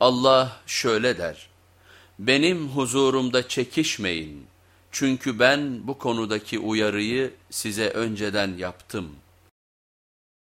Allah şöyle der, benim huzurumda çekişmeyin çünkü ben bu konudaki uyarıyı size önceden yaptım.''